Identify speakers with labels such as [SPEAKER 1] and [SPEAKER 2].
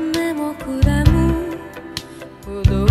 [SPEAKER 1] 目もくらむ。ほど